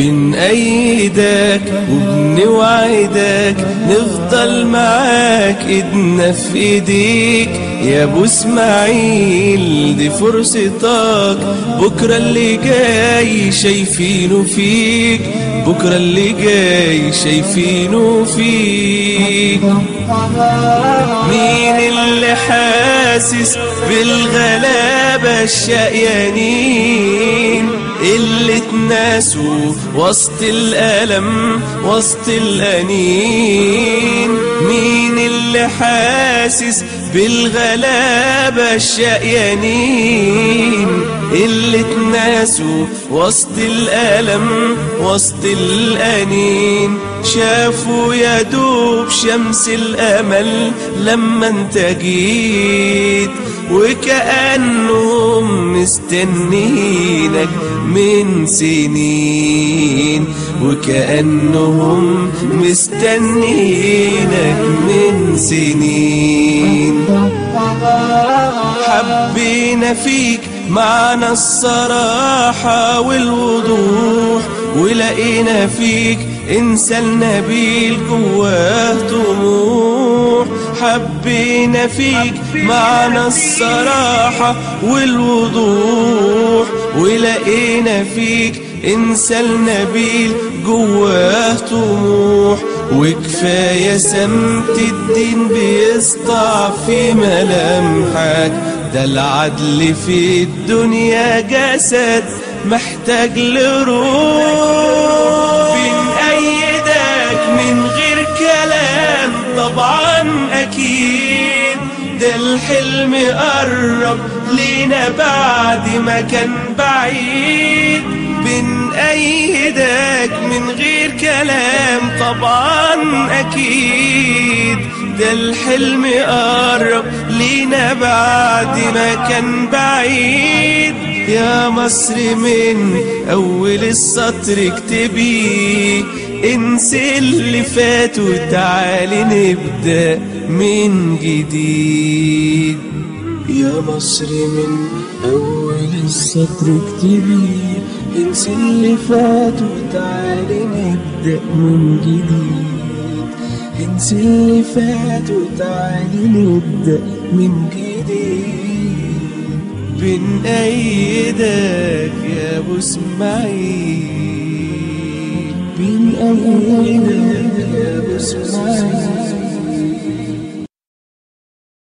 بنأيدك وبنوعدك نفضل معاك ايدنا في ايديك يا أبو إسماعيل دي فرصتك. بكرة اللي جاي شايفينه فيك. بكرة اللي جاي شايفينه فيك. مين اللي حاسس بالغلابة الشقيانين؟ وسط الألم وسط الأنين مين اللي حاسس بالغلابة الشقيانين اللي اتناسوا وسط الألم وسط الأنين. شافوا يا دوب شمس الأمل لما انت جيت وكأنهم مستنينك من سنين. وكأنهم مستنينك من سنين. فيك معنا الصراحة والوضوح ولقينا فيك إنسان نبيل جواه طموح. حبينا فيك معنا الصراحة والوضوح ولقينا فيك إنسان نبيل جواه طموح. وكفاية سمت الدين بيسطع في ملامحك ده العدل في الدنيا جسد محتاج لروح. بنأيدك من غير كلام طبعا أكيد. ده الحلم قرب لينا بعد ما كان بعيد. بنأيدك من غير كلام طبعا أكيد. ده الحلم قرب لينا بعد ما كان بعيد. يا مصر من أول السطر اكتبي انسي اللي فات وتعالي نبدأ من جديد. يا مصر من أول السطر اكتبي انسي اللي فات وتعالي نبدأ من جديد. انسي اللي فات وتعالي نبدأ من جديد. بنأيدك يا أبو إسماعيل. بنأيدك